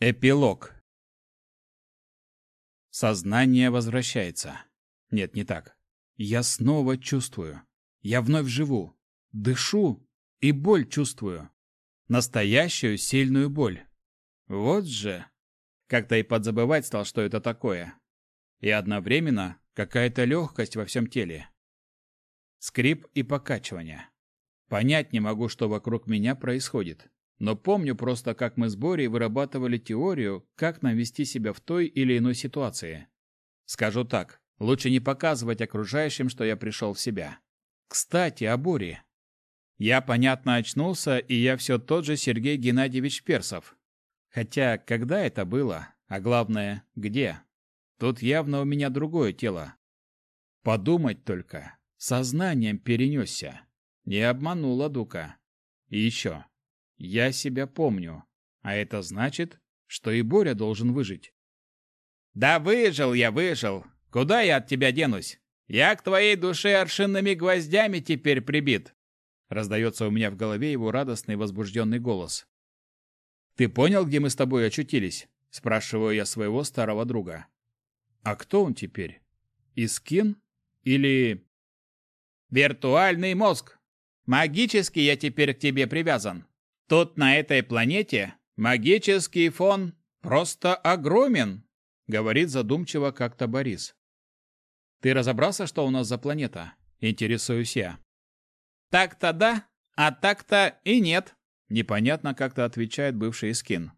Эпилог. Сознание возвращается. Нет, не так. Я снова чувствую. Я вновь живу. Дышу и боль чувствую. Настоящую сильную боль. Вот же. Как-то и подзабывать стал, что это такое. И одновременно какая-то легкость во всем теле. Скрип и покачивание. Понять не могу, что вокруг меня происходит. Но помню просто, как мы с Борей вырабатывали теорию, как нам вести себя в той или иной ситуации. Скажу так, лучше не показывать окружающим, что я пришел в себя. Кстати, о Боре. Я, понятно, очнулся, и я все тот же Сергей Геннадьевич Персов. Хотя, когда это было? А главное, где? Тут явно у меня другое тело. Подумать только. Сознанием перенесся. Не обманула Дука. И еще. Я себя помню. А это значит, что и Боря должен выжить. «Да выжил я, выжил. Куда я от тебя денусь? Я к твоей душе аршинными гвоздями теперь прибит!» Раздается у меня в голове его радостный возбужденный голос. «Ты понял, где мы с тобой очутились?» Спрашиваю я своего старого друга. «А кто он теперь? Искин? Или...» «Виртуальный мозг. Магически я теперь к тебе привязан. Тут на этой планете магический фон просто огромен, говорит задумчиво как-то Борис. Ты разобрался, что у нас за планета? Интересуюсь я. Так-то да, а так-то и нет. Непонятно как-то отвечает бывший скин.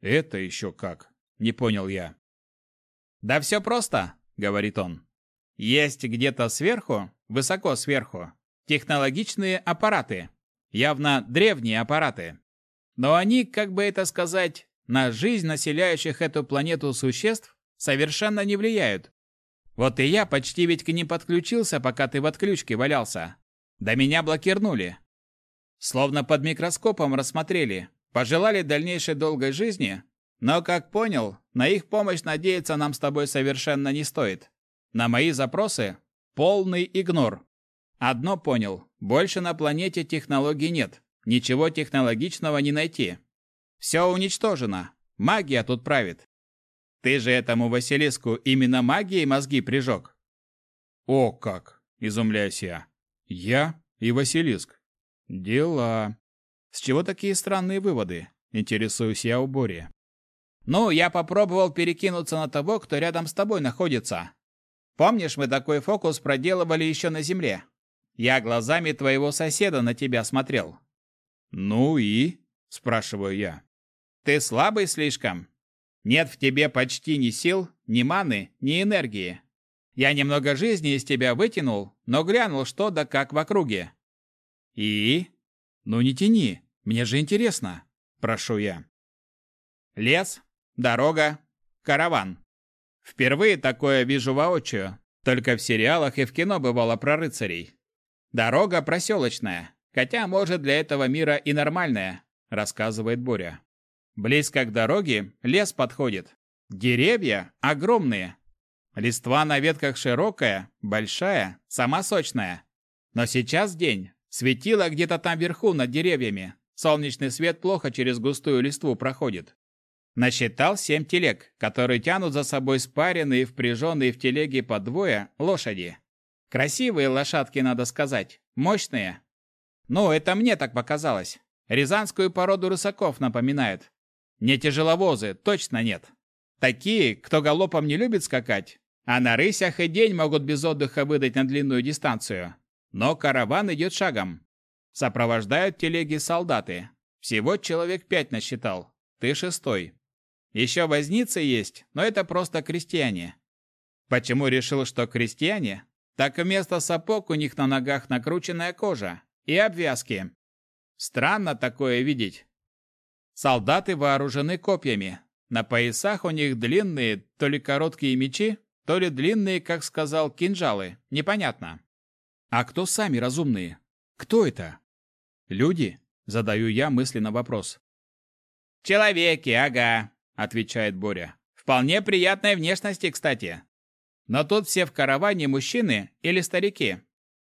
Это еще как? Не понял я. Да все просто, говорит он. Есть где-то сверху, высоко сверху, технологичные аппараты, явно древние аппараты. Но они, как бы это сказать, на жизнь населяющих эту планету существ совершенно не влияют. Вот и я почти ведь к ним подключился, пока ты в отключке валялся. Да меня блокирнули. Словно под микроскопом рассмотрели, пожелали дальнейшей долгой жизни, но, как понял, на их помощь надеяться нам с тобой совершенно не стоит. На мои запросы полный игнор. Одно понял, больше на планете технологий нет. Ничего технологичного не найти. Все уничтожено. Магия тут правит. Ты же этому Василиску именно магией мозги прижег. О как! Изумляюсь я. Я и Василиск. Дела. С чего такие странные выводы? Интересуюсь я у Бори. Ну, я попробовал перекинуться на того, кто рядом с тобой находится. Помнишь, мы такой фокус проделывали еще на Земле? Я глазами твоего соседа на тебя смотрел. Ну и? спрашиваю я. Ты слабый слишком. Нет в тебе почти ни сил, ни маны, ни энергии. Я немного жизни из тебя вытянул, но глянул, что да как в округе. И? Ну не тяни, мне же интересно, прошу я. Лес, дорога, караван. Впервые такое вижу воочию, только в сериалах и в кино бывало про рыцарей. Дорога проселочная, хотя, может, для этого мира и нормальная, рассказывает Боря. Близко к дороге лес подходит. Деревья огромные. Листва на ветках широкая, большая, сама сочная. Но сейчас день. Светило где-то там вверху над деревьями. Солнечный свет плохо через густую листву проходит. Насчитал семь телег, которые тянут за собой спаренные, впряженные в телеги по двое лошади. Красивые лошадки, надо сказать. Мощные. Ну, это мне так показалось. Рязанскую породу рысаков напоминает. Не тяжеловозы, точно нет. Такие, кто галопом не любит скакать, а на рысях и день могут без отдыха выдать на длинную дистанцию. Но караван идет шагом. Сопровождают телеги солдаты. Всего человек пять насчитал. Ты шестой. Еще возницы есть, но это просто крестьяне. Почему решил, что крестьяне? Так вместо сапог у них на ногах накрученная кожа и обвязки. Странно такое видеть. Солдаты вооружены копьями. На поясах у них длинные, то ли короткие мечи, то ли длинные, как сказал, кинжалы. Непонятно. А кто сами разумные? Кто это? Люди? Задаю я мысленно вопрос. Человеки, ага, отвечает Боря. Вполне приятной внешности, кстати. Но тут все в караване мужчины или старики.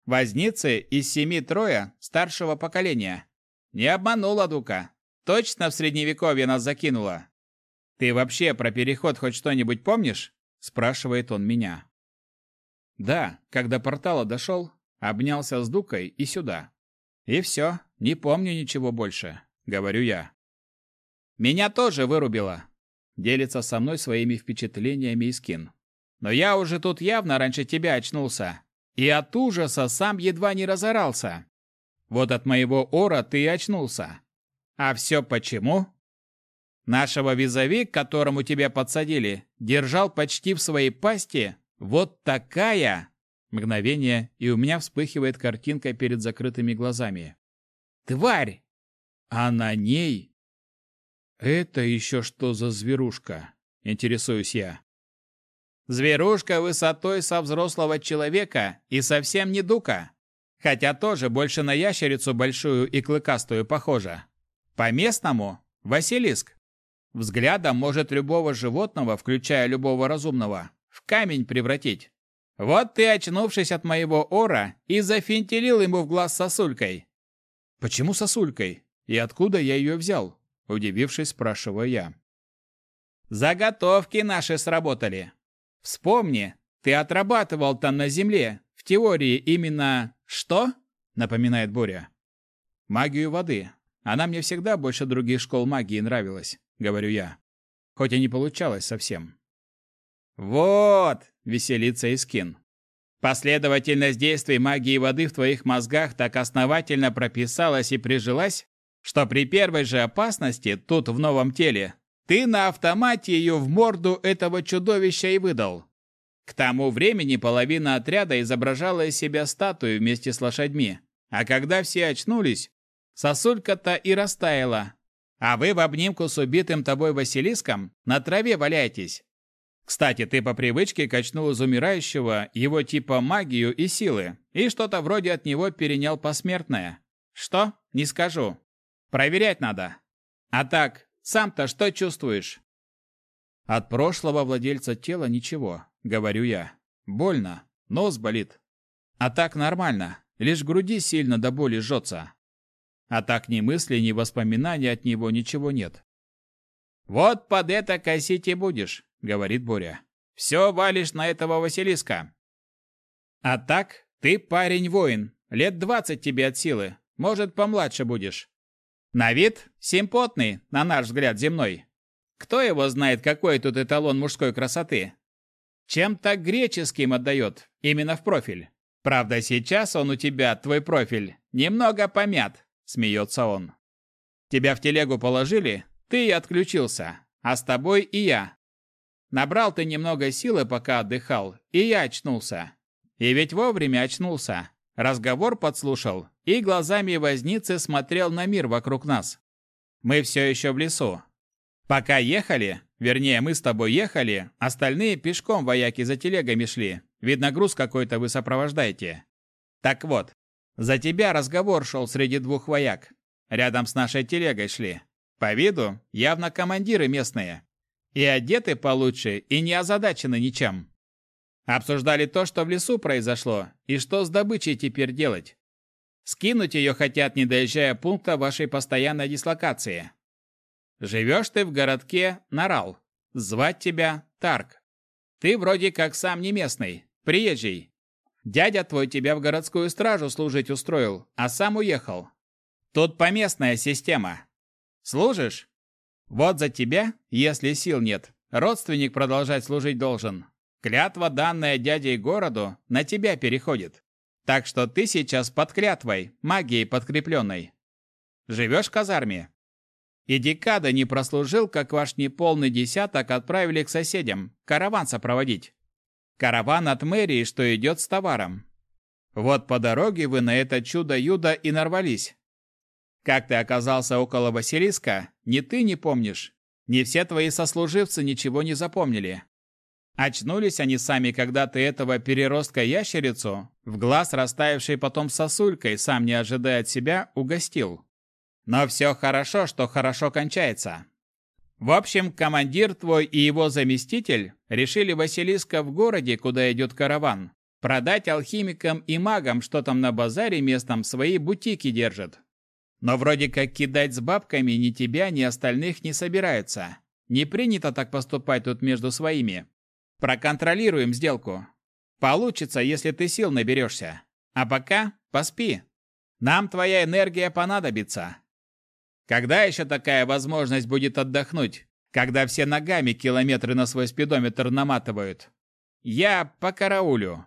Возницы из семи трое старшего поколения. Не обманула Дука. Точно в средневековье нас закинула. Ты вообще про переход хоть что-нибудь помнишь? Спрашивает он меня. Да, когда портала дошел, обнялся с Дукой и сюда. И все, не помню ничего больше, говорю я. Меня тоже вырубило. Делится со мной своими впечатлениями Искин. Но я уже тут явно раньше тебя очнулся. И от ужаса сам едва не разорался. Вот от моего ора ты и очнулся. А все почему? Нашего визави, которому тебя подсадили, держал почти в своей пасти вот такая... Мгновение, и у меня вспыхивает картинка перед закрытыми глазами. Тварь! А на ней... Это еще что за зверушка? Интересуюсь я. Зверушка высотой со взрослого человека и совсем не дука. Хотя тоже больше на ящерицу большую и клыкастую похожа. По-местному – Василиск. Взглядом может любого животного, включая любого разумного, в камень превратить. Вот ты, очнувшись от моего ора, и зафинтелил ему в глаз сосулькой. Почему сосулькой? И откуда я ее взял? Удивившись, спрашиваю я. Заготовки наши сработали. Вспомни, ты отрабатывал там на земле, в теории именно что? Напоминает Боря. Магию воды. Она мне всегда больше других школ магии нравилась, говорю я. Хоть и не получалось совсем. Вот, веселится Искин. Последовательность действий магии воды в твоих мозгах так основательно прописалась и прижилась, что при первой же опасности тут в новом теле ты на автомате ее в морду этого чудовища и выдал. К тому времени половина отряда изображала из себя статую вместе с лошадьми, а когда все очнулись, Сосулька-то и растаяла. А вы в обнимку с убитым тобой Василиском на траве валяетесь. Кстати, ты по привычке качнул из умирающего его типа магию и силы, и что-то вроде от него перенял посмертное. Что? Не скажу. Проверять надо. А так, сам-то что чувствуешь? От прошлого владельца тела ничего, говорю я. Больно, нос болит. А так нормально, лишь груди сильно до боли жжется. А так ни мысли, ни воспоминаний от него ничего нет. «Вот под это косить и будешь», — говорит Боря. «Все валишь на этого Василиска». «А так, ты парень-воин, лет двадцать тебе от силы, может, помладше будешь. На вид симпотный, на наш взгляд, земной. Кто его знает, какой тут эталон мужской красоты? Чем-то греческим отдает, именно в профиль. Правда, сейчас он у тебя, твой профиль, немного помят. Смеется он. Тебя в телегу положили, ты и отключился, а с тобой и я. Набрал ты немного силы, пока отдыхал, и я очнулся. И ведь вовремя очнулся. Разговор подслушал и глазами возницы смотрел на мир вокруг нас. Мы все еще в лесу. Пока ехали, вернее, мы с тобой ехали, остальные пешком вояки за телегами шли. Видно, груз какой-то вы сопровождаете. Так вот, за тебя разговор шел среди двух вояк. Рядом с нашей телегой шли. По виду явно командиры местные. И одеты получше, и не озадачены ничем. Обсуждали то, что в лесу произошло, и что с добычей теперь делать. Скинуть ее хотят, не доезжая пункта вашей постоянной дислокации. Живешь ты в городке Нарал. Звать тебя Тарк. Ты вроде как сам не местный, приезжий. Дядя твой тебя в городскую стражу служить устроил, а сам уехал. Тут поместная система. Служишь? Вот за тебя, если сил нет, родственник продолжать служить должен. Клятва, данная дядей городу, на тебя переходит. Так что ты сейчас под клятвой, магией подкрепленной. Живешь в казарме? И декада не прослужил, как ваш неполный десяток отправили к соседям, караван сопроводить. Караван от мэрии, что идет с товаром. Вот по дороге вы на это чудо-юдо и нарвались. Как ты оказался около Василиска, ни ты не помнишь, ни все твои сослуживцы ничего не запомнили. Очнулись они сами, когда ты этого переростка-ящерицу, в глаз растаявший потом сосулькой, сам не ожидая от себя, угостил. Но все хорошо, что хорошо кончается. В общем, командир твой и его заместитель решили Василиска в городе, куда идет караван, продать алхимикам и магам, что там на базаре местном свои бутики держат. Но вроде как кидать с бабками ни тебя, ни остальных не собираются. Не принято так поступать тут между своими. Проконтролируем сделку. Получится, если ты сил наберешься. А пока поспи. Нам твоя энергия понадобится. Когда еще такая возможность будет отдохнуть? Когда все ногами километры на свой спидометр наматывают? Я по караулю.